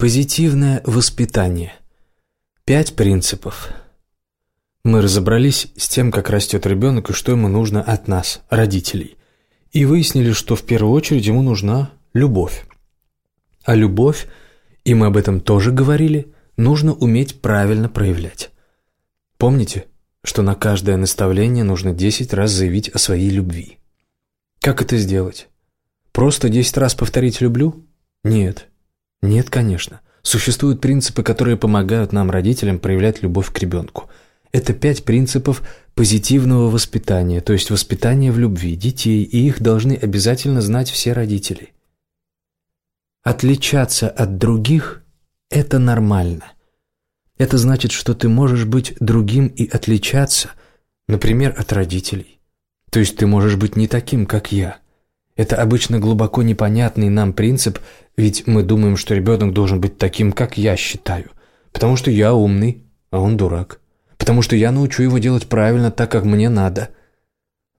Позитивное воспитание. Пять принципов. Мы разобрались с тем, как растет ребенок и что ему нужно от нас, родителей. И выяснили, что в первую очередь ему нужна любовь. А любовь, и мы об этом тоже говорили, нужно уметь правильно проявлять. Помните, что на каждое наставление нужно 10 раз заявить о своей любви. Как это сделать? Просто 10 раз повторить «люблю»? Нет. Нет, конечно. Существуют принципы, которые помогают нам, родителям, проявлять любовь к ребенку. Это пять принципов позитивного воспитания, то есть воспитания в любви детей, и их должны обязательно знать все родители. Отличаться от других – это нормально. Это значит, что ты можешь быть другим и отличаться, например, от родителей. То есть ты можешь быть не таким, как я – это обычно глубоко непонятный нам принцип, ведь мы думаем, что ребенок должен быть таким, как я считаю. Потому что я умный, а он дурак. Потому что я научу его делать правильно так, как мне надо.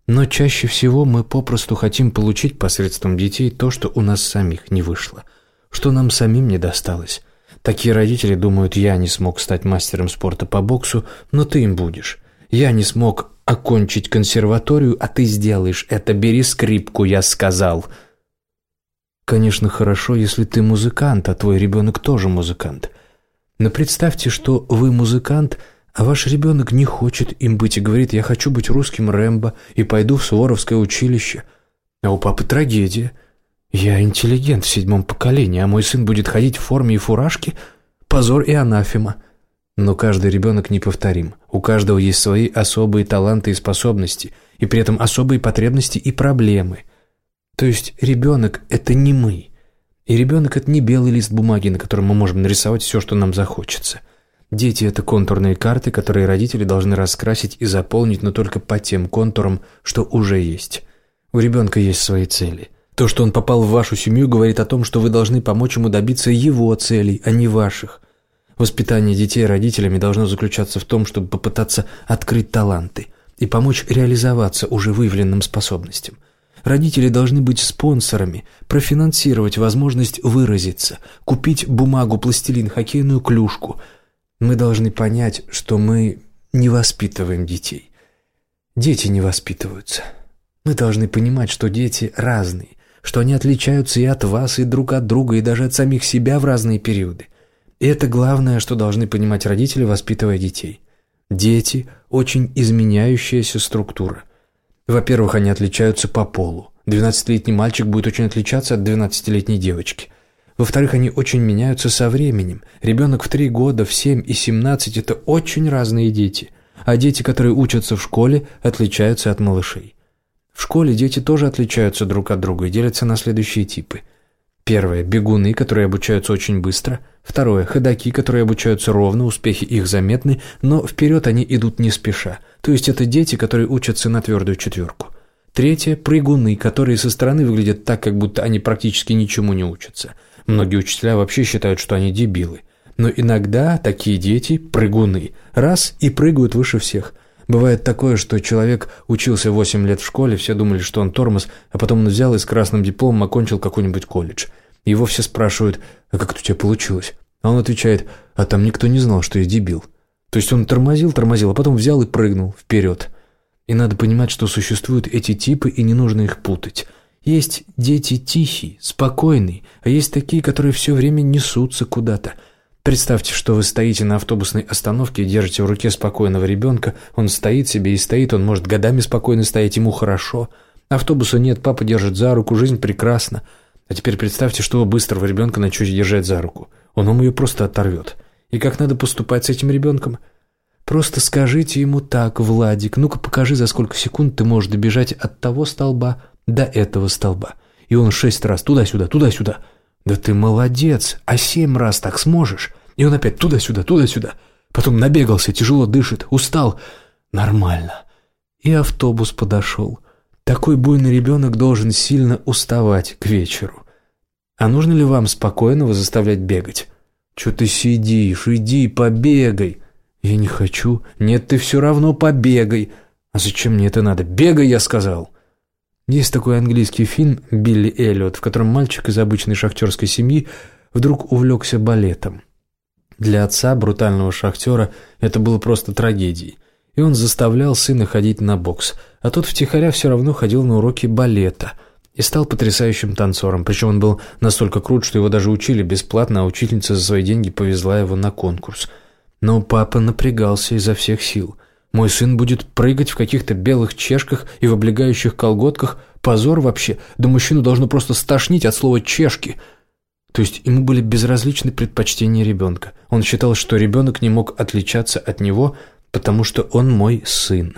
Но чаще всего мы попросту хотим получить посредством детей то, что у нас самих не вышло. Что нам самим не досталось. Такие родители думают, я не смог стать мастером спорта по боксу, но ты им будешь. Я не смог окончить консерваторию, а ты сделаешь это. Бери скрипку, я сказал. Конечно, хорошо, если ты музыкант, а твой ребенок тоже музыкант. Но представьте, что вы музыкант, а ваш ребенок не хочет им быть и говорит, я хочу быть русским Рэмбо и пойду в Суворовское училище. А у папы трагедия. Я интеллигент в седьмом поколении, а мой сын будет ходить в форме и фуражке? Позор и анафема. Но каждый ребенок неповторим. У каждого есть свои особые таланты и способности, и при этом особые потребности и проблемы. То есть ребенок – это не мы. И ребенок – это не белый лист бумаги, на котором мы можем нарисовать все, что нам захочется. Дети – это контурные карты, которые родители должны раскрасить и заполнить, но только по тем контурам, что уже есть. У ребенка есть свои цели. То, что он попал в вашу семью, говорит о том, что вы должны помочь ему добиться его целей, а не ваших. Воспитание детей родителями должно заключаться в том, чтобы попытаться открыть таланты и помочь реализоваться уже выявленным способностям. Родители должны быть спонсорами, профинансировать возможность выразиться, купить бумагу, пластилин, хоккейную клюшку. Мы должны понять, что мы не воспитываем детей. Дети не воспитываются. Мы должны понимать, что дети разные, что они отличаются и от вас, и друг от друга, и даже от самих себя в разные периоды. И это главное, что должны понимать родители, воспитывая детей. Дети – очень изменяющаяся структура. Во-первых, они отличаются по полу. 12-летний мальчик будет очень отличаться от 12-летней девочки. Во-вторых, они очень меняются со временем. Ребенок в 3 года, в 7 и 17 – это очень разные дети. А дети, которые учатся в школе, отличаются от малышей. В школе дети тоже отличаются друг от друга и делятся на следующие типы – Первое – бегуны, которые обучаются очень быстро. Второе – ходаки, которые обучаются ровно, успехи их заметны, но вперед они идут не спеша. То есть это дети, которые учатся на твердую четверку. Третье – прыгуны, которые со стороны выглядят так, как будто они практически ничему не учатся. Многие учителя вообще считают, что они дебилы. Но иногда такие дети – прыгуны. Раз – и прыгают выше всех. Бывает такое, что человек учился 8 лет в школе, все думали, что он тормоз, а потом он взял и с красным дипломом окончил какой-нибудь колледж. Его все спрашивают, а как это у тебя получилось? А он отвечает, а там никто не знал, что я дебил. То есть он тормозил, тормозил, а потом взял и прыгнул вперед. И надо понимать, что существуют эти типы, и не нужно их путать. Есть дети тихие, спокойные, а есть такие, которые все время несутся куда-то – Представьте, что вы стоите на автобусной остановке и держите в руке спокойного ребенка. Он стоит себе и стоит, он может годами спокойно стоять, ему хорошо. Автобуса нет, папа держит за руку, жизнь прекрасна. А теперь представьте, что вы быстрого ребенка начнете держать за руку. Он вам ее просто оторвет. И как надо поступать с этим ребенком? Просто скажите ему так, Владик, ну-ка покажи, за сколько секунд ты можешь добежать от того столба до этого столба. И он шесть раз туда-сюда, туда-сюда. «Да ты молодец! А семь раз так сможешь?» И он опять туда-сюда, туда-сюда. Потом набегался, тяжело дышит, устал. Нормально. И автобус подошел. Такой буйный ребенок должен сильно уставать к вечеру. А нужно ли вам спокойного заставлять бегать? Че ты сидишь? Иди, побегай. Я не хочу. Нет, ты все равно побегай. А зачем мне это надо? Бегай, я сказал. Есть такой английский фильм «Билли Эллиот», в котором мальчик из обычной шахтерской семьи вдруг увлекся балетом. Для отца, брутального шахтера, это было просто трагедией. И он заставлял сына ходить на бокс, а тот втихаря все равно ходил на уроки балета и стал потрясающим танцором. Причем он был настолько крут, что его даже учили бесплатно, а учительница за свои деньги повезла его на конкурс. Но папа напрягался изо всех сил. Мой сын будет прыгать в каких-то белых чешках и в облегающих колготках. Позор вообще. Да мужчину должно просто стошнить от слова «чешки». То есть ему были безразличны предпочтения ребенка. Он считал, что ребенок не мог отличаться от него, потому что он мой сын.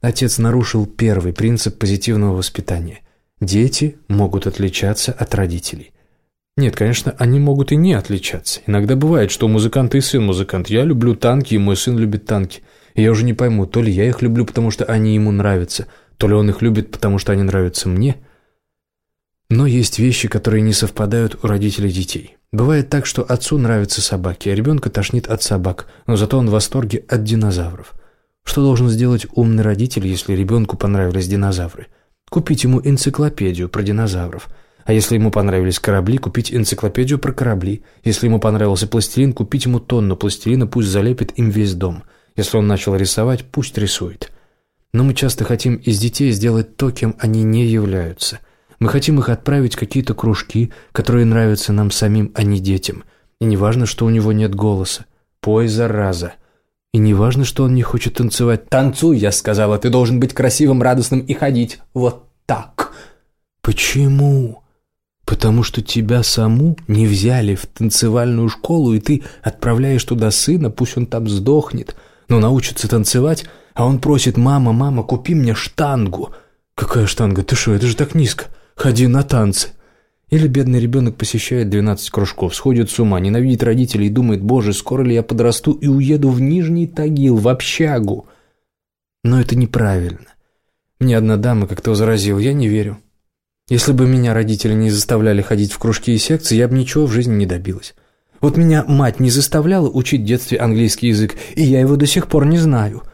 Отец нарушил первый принцип позитивного воспитания. Дети могут отличаться от родителей. Нет, конечно, они могут и не отличаться. Иногда бывает, что музыкант и сын музыкант. Я люблю танки, и мой сын любит танки. Я уже не пойму, то ли я их люблю, потому что они ему нравятся, то ли он их любит, потому что они нравятся мне – но есть вещи, которые не совпадают у родителей детей. Бывает так, что отцу нравятся собаки, а ребенка тошнит от собак, но зато он в восторге от динозавров. Что должен сделать умный родитель, если ребенку понравились динозавры? Купить ему энциклопедию про динозавров. А если ему понравились корабли, купить энциклопедию про корабли. Если ему понравился пластилин, купить ему тонну пластилина, пусть залепит им весь дом. Если он начал рисовать, пусть рисует. Но мы часто хотим из детей сделать то, кем они не являются – мы хотим их отправить в какие-то кружки, которые нравятся нам самим, а не детям. И не важно, что у него нет голоса. Пой, зараза. И не важно, что он не хочет танцевать. «Танцуй», я сказала, ты должен быть красивым, радостным и ходить вот так. Почему? Потому что тебя саму не взяли в танцевальную школу, и ты отправляешь туда сына, пусть он там сдохнет, но научится танцевать, а он просит «мама, мама, купи мне штангу». «Какая штанга? Ты что, это же так низко!» Ходи на танцы. Или бедный ребенок посещает 12 кружков, сходит с ума, ненавидит родителей и думает, боже, скоро ли я подрасту и уеду в Нижний Тагил, в общагу. Но это неправильно. Мне одна дама как-то заразила, я не верю. Если бы меня родители не заставляли ходить в кружки и секции, я бы ничего в жизни не добилась. Вот меня мать не заставляла учить в детстве английский язык, и я его до сих пор не знаю.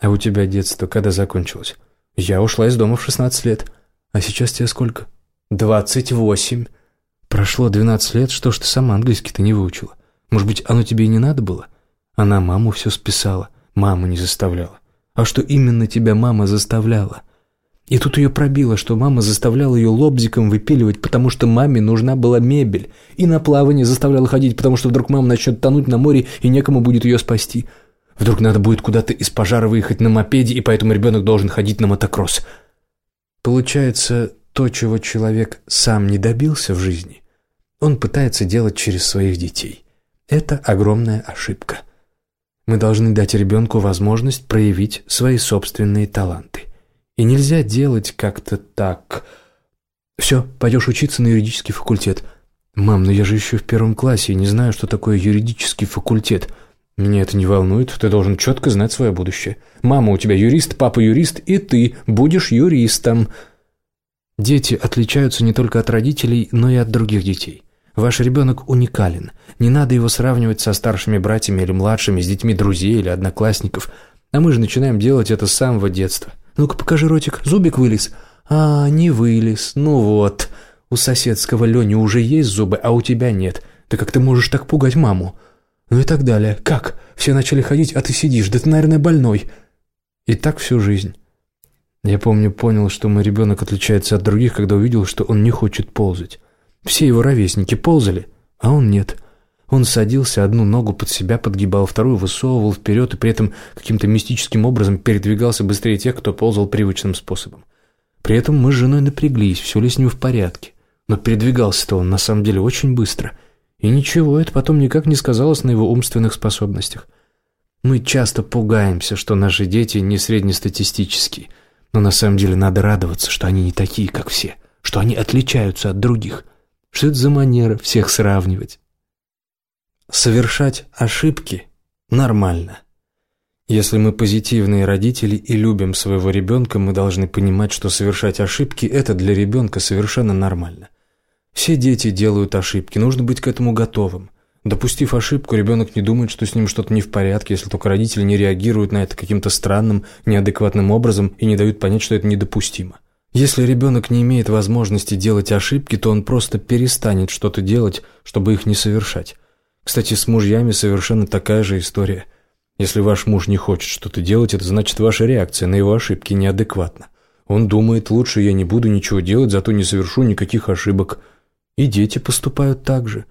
А у тебя детство когда закончилось? Я ушла из дома в 16 лет. А сейчас тебе сколько? Двадцать восемь. Прошло двенадцать лет, что ж ты сама английский-то не выучила? Может быть, оно тебе и не надо было? Она маму все списала, маму не заставляла. А что именно тебя мама заставляла? И тут ее пробило, что мама заставляла ее лобзиком выпиливать, потому что маме нужна была мебель. И на плавание заставляла ходить, потому что вдруг мама начнет тонуть на море, и некому будет ее спасти. Вдруг надо будет куда-то из пожара выехать на мопеде, и поэтому ребенок должен ходить на мотокросс. Получается, то, чего человек сам не добился в жизни, он пытается делать через своих детей. Это огромная ошибка. Мы должны дать ребенку возможность проявить свои собственные таланты. И нельзя делать как-то так. Все, пойдешь учиться на юридический факультет. Мам, но я же еще в первом классе и не знаю, что такое юридический факультет. Меня это не волнует, ты должен четко знать свое будущее. Мама у тебя юрист, папа юрист, и ты будешь юристом. Дети отличаются не только от родителей, но и от других детей. Ваш ребенок уникален. Не надо его сравнивать со старшими братьями или младшими, с детьми друзей или одноклассников. А мы же начинаем делать это с самого детства. Ну-ка, покажи ротик. Зубик вылез. А, не вылез. Ну вот. У соседского Лени уже есть зубы, а у тебя нет. Ты как ты можешь так пугать маму? Ну и так далее. Как? Все начали ходить, а ты сидишь. Да ты, наверное, больной. И так всю жизнь. Я помню, понял, что мой ребенок отличается от других, когда увидел, что он не хочет ползать. Все его ровесники ползали, а он нет. Он садился, одну ногу под себя подгибал, вторую высовывал вперед и при этом каким-то мистическим образом передвигался быстрее тех, кто ползал привычным способом. При этом мы с женой напряглись, все ли с ним в порядке. Но передвигался-то он на самом деле очень быстро – и ничего, это потом никак не сказалось на его умственных способностях. Мы часто пугаемся, что наши дети не среднестатистические, но на самом деле надо радоваться, что они не такие, как все, что они отличаются от других. Что это за манера всех сравнивать? Совершать ошибки нормально. Если мы позитивные родители и любим своего ребенка, мы должны понимать, что совершать ошибки – это для ребенка совершенно нормально. Все дети делают ошибки, нужно быть к этому готовым. Допустив ошибку, ребенок не думает, что с ним что-то не в порядке, если только родители не реагируют на это каким-то странным, неадекватным образом и не дают понять, что это недопустимо. Если ребенок не имеет возможности делать ошибки, то он просто перестанет что-то делать, чтобы их не совершать. Кстати, с мужьями совершенно такая же история. Если ваш муж не хочет что-то делать, это значит ваша реакция на его ошибки неадекватна. Он думает, лучше я не буду ничего делать, зато не совершу никаких ошибок. И дети поступают так же.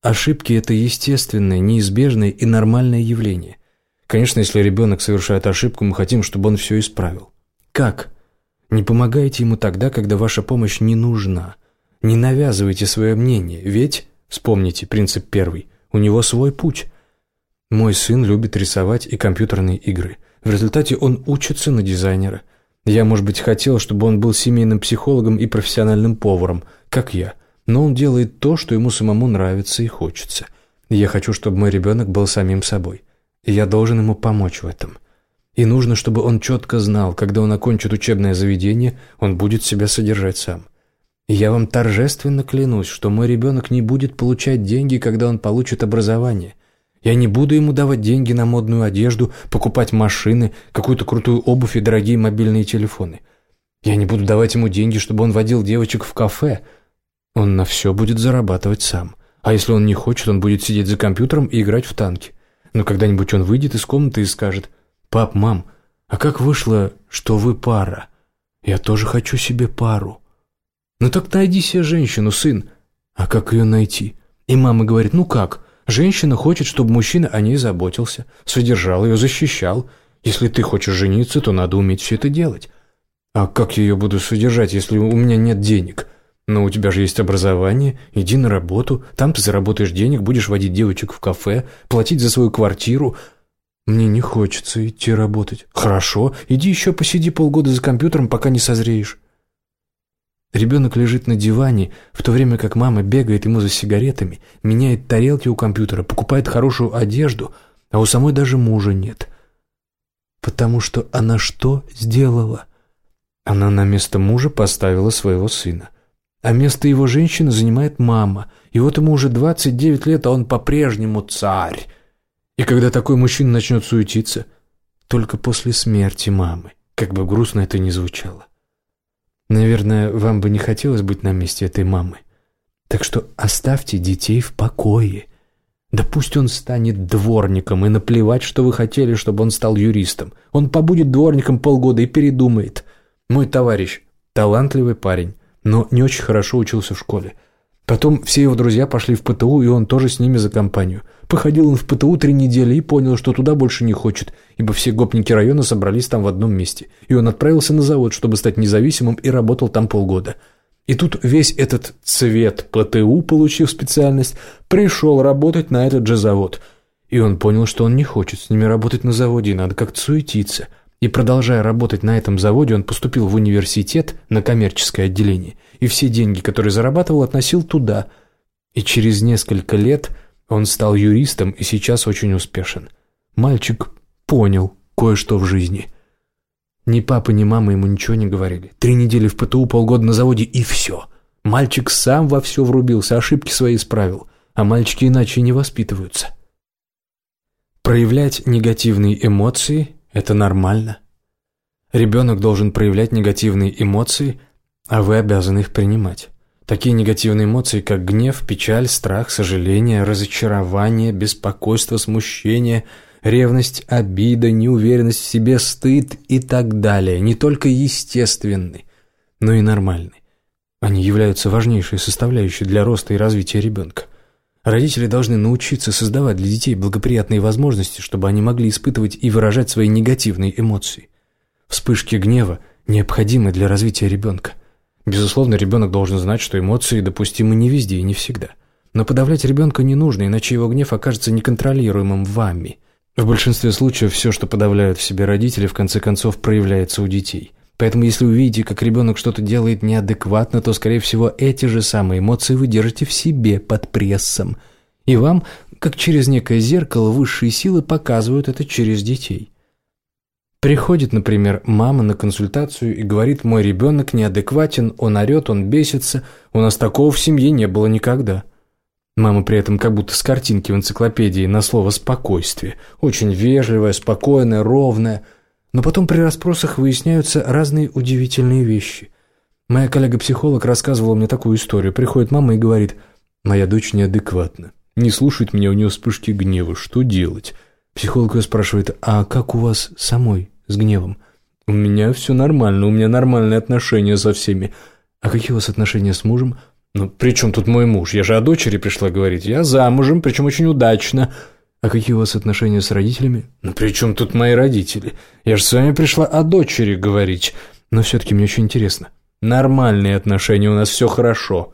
Ошибки – это естественное, неизбежное и нормальное явление. Конечно, если ребенок совершает ошибку, мы хотим, чтобы он все исправил. Как? Не помогайте ему тогда, когда ваша помощь не нужна. Не навязывайте свое мнение, ведь, вспомните принцип первый, у него свой путь. Мой сын любит рисовать и компьютерные игры. В результате он учится на дизайнера. Я, может быть, хотел, чтобы он был семейным психологом и профессиональным поваром, как я. Но он делает то, что ему самому нравится и хочется. Я хочу, чтобы мой ребенок был самим собой. И я должен ему помочь в этом. И нужно, чтобы он четко знал, когда он окончит учебное заведение, он будет себя содержать сам. Я вам торжественно клянусь, что мой ребенок не будет получать деньги, когда он получит образование. Я не буду ему давать деньги на модную одежду, покупать машины, какую-то крутую обувь и дорогие мобильные телефоны. Я не буду давать ему деньги, чтобы он водил девочек в кафе. Он на все будет зарабатывать сам. А если он не хочет, он будет сидеть за компьютером и играть в танки. Но когда-нибудь он выйдет из комнаты и скажет «Пап, мам, а как вышло, что вы пара? Я тоже хочу себе пару». «Ну так найди себе женщину, сын». «А как ее найти?» И мама говорит «Ну как? Женщина хочет, чтобы мужчина о ней заботился, содержал ее, защищал. Если ты хочешь жениться, то надо уметь все это делать». «А как я ее буду содержать, если у меня нет денег?» «Но у тебя же есть образование, иди на работу, там ты заработаешь денег, будешь водить девочек в кафе, платить за свою квартиру». «Мне не хочется идти работать». «Хорошо, иди еще посиди полгода за компьютером, пока не созреешь». Ребенок лежит на диване, в то время как мама бегает ему за сигаретами, меняет тарелки у компьютера, покупает хорошую одежду, а у самой даже мужа нет. Потому что она что сделала? Она на место мужа поставила своего сына. А место его женщины занимает мама. И вот ему уже 29 лет, а он по-прежнему царь. И когда такой мужчина начнет суетиться? Только после смерти мамы, как бы грустно это ни звучало. Наверное, вам бы не хотелось быть на месте этой мамы. Так что оставьте детей в покое. Да пусть он станет дворником, и наплевать, что вы хотели, чтобы он стал юристом. Он побудет дворником полгода и передумает. Мой товарищ – талантливый парень, но не очень хорошо учился в школе – Потом все его друзья пошли в ПТУ, и он тоже с ними за компанию. Походил он в ПТУ три недели и понял, что туда больше не хочет, ибо все гопники района собрались там в одном месте. И он отправился на завод, чтобы стать независимым, и работал там полгода. И тут весь этот цвет ПТУ, получив специальность, пришел работать на этот же завод. И он понял, что он не хочет с ними работать на заводе, и надо как-то суетиться. И продолжая работать на этом заводе, он поступил в университет на коммерческое отделение, и все деньги, которые зарабатывал, относил туда. И через несколько лет он стал юристом и сейчас очень успешен. Мальчик понял кое-что в жизни. Ни папа, ни мама ему ничего не говорили. Три недели в ПТУ, полгода на заводе и все. Мальчик сам во все врубился, ошибки свои исправил. А мальчики иначе не воспитываются. Проявлять негативные эмоции это нормально. Ребенок должен проявлять негативные эмоции, а вы обязаны их принимать. Такие негативные эмоции, как гнев, печаль, страх, сожаление, разочарование, беспокойство, смущение, ревность, обида, неуверенность в себе, стыд и так далее, не только естественны, но и нормальны. Они являются важнейшей составляющей для роста и развития ребенка. Родители должны научиться создавать для детей благоприятные возможности, чтобы они могли испытывать и выражать свои негативные эмоции. Вспышки гнева необходимы для развития ребенка. Безусловно, ребенок должен знать, что эмоции допустимы не везде и не всегда. Но подавлять ребенка не нужно, иначе его гнев окажется неконтролируемым вами. В большинстве случаев все, что подавляют в себе родители, в конце концов проявляется у детей. Поэтому если увидите, как ребенок что-то делает неадекватно, то, скорее всего, эти же самые эмоции вы держите в себе под прессом. И вам, как через некое зеркало, высшие силы показывают это через детей. Приходит, например, мама на консультацию и говорит, мой ребенок неадекватен, он орет, он бесится, у нас такого в семье не было никогда. Мама при этом как будто с картинки в энциклопедии на слово «спокойствие». Очень вежливая, спокойная, ровная – но потом при расспросах выясняются разные удивительные вещи. Моя коллега-психолог рассказывала мне такую историю. Приходит мама и говорит, «Моя дочь неадекватна. Не слушает меня, у нее вспышки гнева. Что делать?» Психолог ее спрашивает, «А как у вас самой с гневом?» «У меня все нормально, у меня нормальные отношения со всеми». «А какие у вас отношения с мужем?» «Ну, при чем тут мой муж? Я же о дочери пришла говорить. Я замужем, причем очень удачно». «А какие у вас отношения с родителями?» «Ну, при чем тут мои родители? Я же с вами пришла о дочери говорить. Но все-таки мне очень интересно. Нормальные отношения, у нас все хорошо».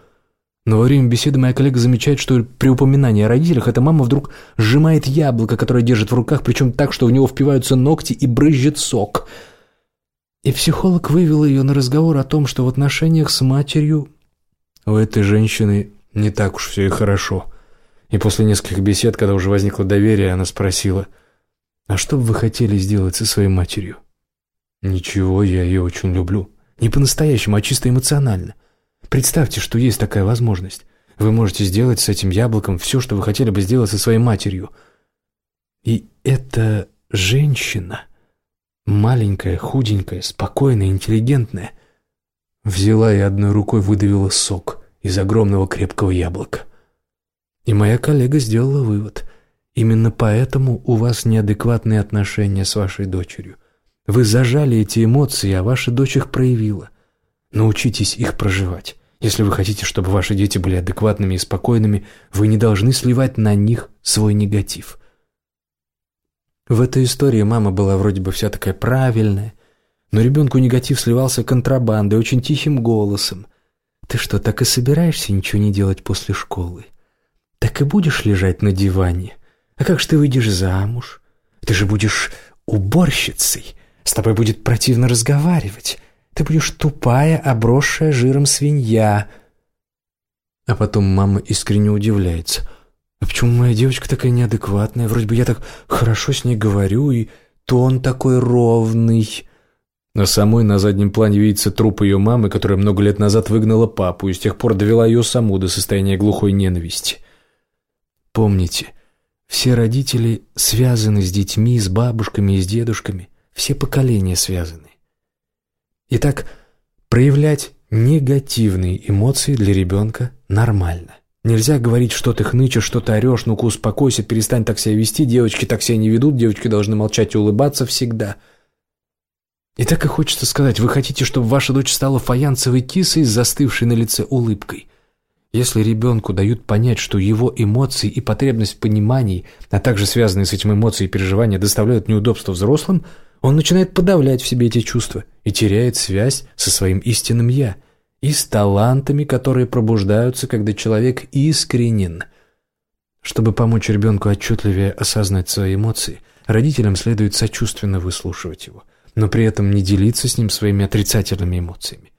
Но во время беседы моя коллега замечает, что при упоминании о родителях эта мама вдруг сжимает яблоко, которое держит в руках, причем так, что в него впиваются ногти и брызжет сок. И психолог вывел ее на разговор о том, что в отношениях с матерью у этой женщины не так уж все и хорошо. И после нескольких бесед, когда уже возникло доверие, она спросила, «А что бы вы хотели сделать со своей матерью?» «Ничего, я ее очень люблю». Не по-настоящему, а чисто эмоционально. Представьте, что есть такая возможность. Вы можете сделать с этим яблоком все, что вы хотели бы сделать со своей матерью. И эта женщина, маленькая, худенькая, спокойная, интеллигентная, взяла и одной рукой выдавила сок из огромного крепкого яблока. И моя коллега сделала вывод. Именно поэтому у вас неадекватные отношения с вашей дочерью. Вы зажали эти эмоции, а ваша дочь их проявила. Научитесь их проживать. Если вы хотите, чтобы ваши дети были адекватными и спокойными, вы не должны сливать на них свой негатив. В этой истории мама была вроде бы вся такая правильная, но ребенку негатив сливался контрабандой, очень тихим голосом. «Ты что, так и собираешься ничего не делать после школы? Так и будешь лежать на диване? А как же ты выйдешь замуж? Ты же будешь уборщицей!» С тобой будет противно разговаривать. Ты будешь тупая, обросшая жиром свинья». А потом мама искренне удивляется. «А почему моя девочка такая неадекватная? Вроде бы я так хорошо с ней говорю, и тон такой ровный». На самой на заднем плане видится труп ее мамы, которая много лет назад выгнала папу и с тех пор довела ее саму до состояния глухой ненависти. Помните, все родители связаны с детьми, с бабушками и с дедушками. Все поколения связаны. Итак, проявлять негативные эмоции для ребенка нормально. Нельзя говорить, что ты хнычешь, что ты орешь, ну-ка успокойся, перестань так себя вести, девочки так себя не ведут, девочки должны молчать и улыбаться всегда. И так и хочется сказать, вы хотите, чтобы ваша дочь стала фаянсовой кисой с застывшей на лице улыбкой. Если ребенку дают понять, что его эмоции и потребность в понимании, а также связанные с этим эмоции и переживания доставляют неудобства взрослым – он начинает подавлять в себе эти чувства и теряет связь со своим истинным «я» и с талантами, которые пробуждаются, когда человек искренен. Чтобы помочь ребенку отчетливее осознать свои эмоции, родителям следует сочувственно выслушивать его, но при этом не делиться с ним своими отрицательными эмоциями.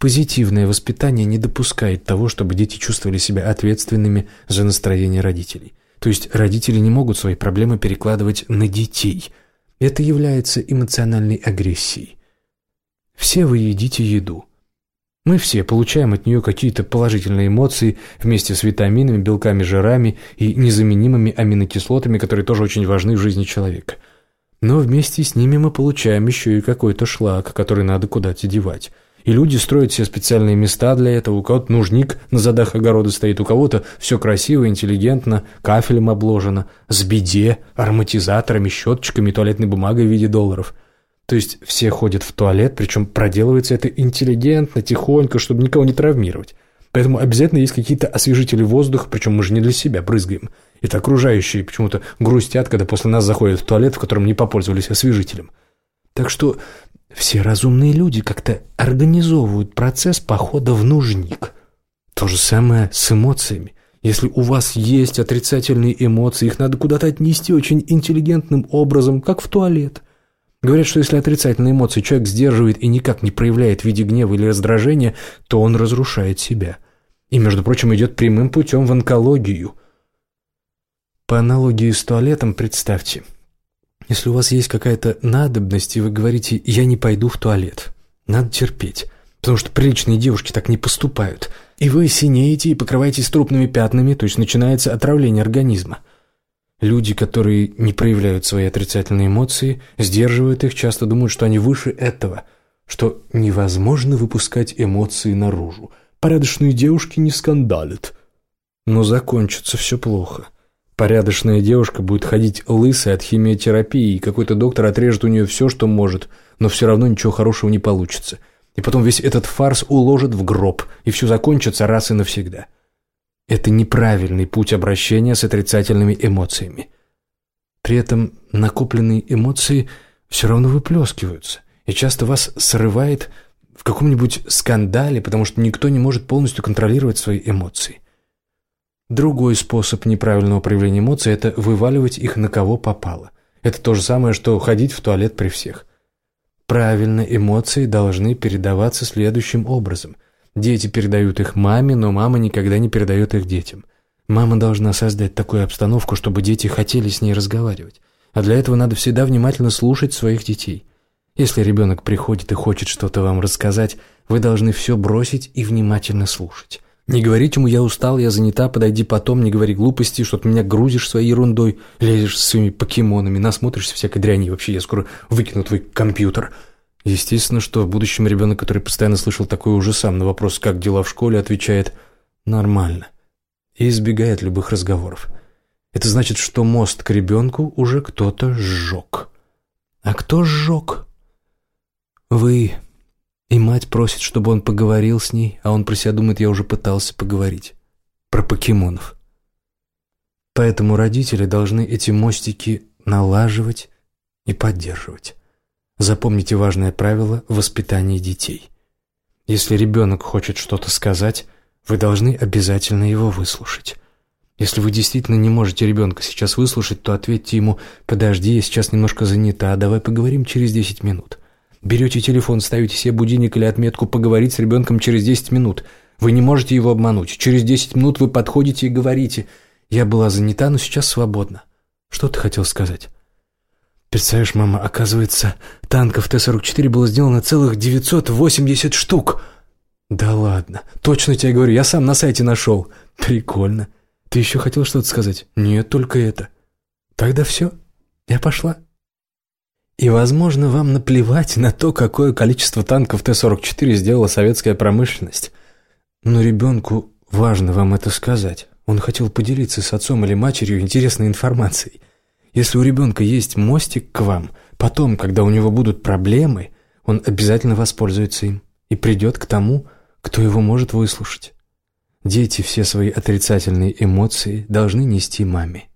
Позитивное воспитание не допускает того, чтобы дети чувствовали себя ответственными за настроение родителей. То есть родители не могут свои проблемы перекладывать на детей – это является эмоциональной агрессией. Все вы едите еду. Мы все получаем от нее какие-то положительные эмоции вместе с витаминами, белками, жирами и незаменимыми аминокислотами, которые тоже очень важны в жизни человека. Но вместе с ними мы получаем еще и какой-то шлак, который надо куда-то девать. И люди строят себе специальные места для этого. У кого-то нужник на задах огорода стоит, у кого-то все красиво, интеллигентно, кафелем обложено, с биде, ароматизаторами, щеточками, туалетной бумагой в виде долларов. То есть все ходят в туалет, причем проделывается это интеллигентно, тихонько, чтобы никого не травмировать. Поэтому обязательно есть какие-то освежители воздуха, причем мы же не для себя брызгаем. Это окружающие почему-то грустят, когда после нас заходят в туалет, в котором не попользовались освежителем. Так что все разумные люди как-то организовывают процесс похода в нужник. То же самое с эмоциями. Если у вас есть отрицательные эмоции, их надо куда-то отнести очень интеллигентным образом, как в туалет. Говорят, что если отрицательные эмоции человек сдерживает и никак не проявляет в виде гнева или раздражения, то он разрушает себя. И, между прочим, идет прямым путем в онкологию. По аналогии с туалетом представьте – если у вас есть какая-то надобность, и вы говорите «я не пойду в туалет», надо терпеть, потому что приличные девушки так не поступают. И вы синеете и покрываетесь трупными пятнами, то есть начинается отравление организма. Люди, которые не проявляют свои отрицательные эмоции, сдерживают их, часто думают, что они выше этого, что невозможно выпускать эмоции наружу. Порядочные девушки не скандалят. Но закончится все плохо. Порядочная девушка будет ходить лысой от химиотерапии, и какой-то доктор отрежет у нее все, что может, но все равно ничего хорошего не получится. И потом весь этот фарс уложит в гроб, и все закончится раз и навсегда. Это неправильный путь обращения с отрицательными эмоциями. При этом накопленные эмоции все равно выплескиваются, и часто вас срывает в каком-нибудь скандале, потому что никто не может полностью контролировать свои эмоции. Другой способ неправильного проявления эмоций – это вываливать их на кого попало. Это то же самое, что ходить в туалет при всех. Правильно, эмоции должны передаваться следующим образом. Дети передают их маме, но мама никогда не передает их детям. Мама должна создать такую обстановку, чтобы дети хотели с ней разговаривать. А для этого надо всегда внимательно слушать своих детей. Если ребенок приходит и хочет что-то вам рассказать, вы должны все бросить и внимательно слушать. Не говорить ему «я устал, я занята, подойди потом», не говори глупости, что ты меня грузишь своей ерундой, лезешь со своими покемонами, насмотришься всякой дряни, вообще я скоро выкину твой компьютер. Естественно, что в будущем ребенок, который постоянно слышал такое уже сам на вопрос «как дела в школе?», отвечает «нормально» и избегает любых разговоров. Это значит, что мост к ребенку уже кто-то сжег. А кто сжег? Вы и мать просит, чтобы он поговорил с ней, а он про себя думает, я уже пытался поговорить. Про покемонов. Поэтому родители должны эти мостики налаживать и поддерживать. Запомните важное правило воспитания детей. Если ребенок хочет что-то сказать, вы должны обязательно его выслушать. Если вы действительно не можете ребенка сейчас выслушать, то ответьте ему «Подожди, я сейчас немножко занята, давай поговорим через 10 минут». Берете телефон, ставите себе будильник или отметку «Поговорить с ребенком через 10 минут». Вы не можете его обмануть. Через 10 минут вы подходите и говорите «Я была занята, но сейчас свободна». Что ты хотел сказать? Представляешь, мама, оказывается, танков Т-44 было сделано целых 980 штук. Да ладно, точно тебе говорю, я сам на сайте нашел. Прикольно. Ты еще хотел что-то сказать? Нет, только это. Тогда все, я пошла. И, возможно, вам наплевать на то, какое количество танков Т-44 сделала советская промышленность. Но ребенку важно вам это сказать. Он хотел поделиться с отцом или матерью интересной информацией. Если у ребенка есть мостик к вам, потом, когда у него будут проблемы, он обязательно воспользуется им и придет к тому, кто его может выслушать. Дети все свои отрицательные эмоции должны нести маме.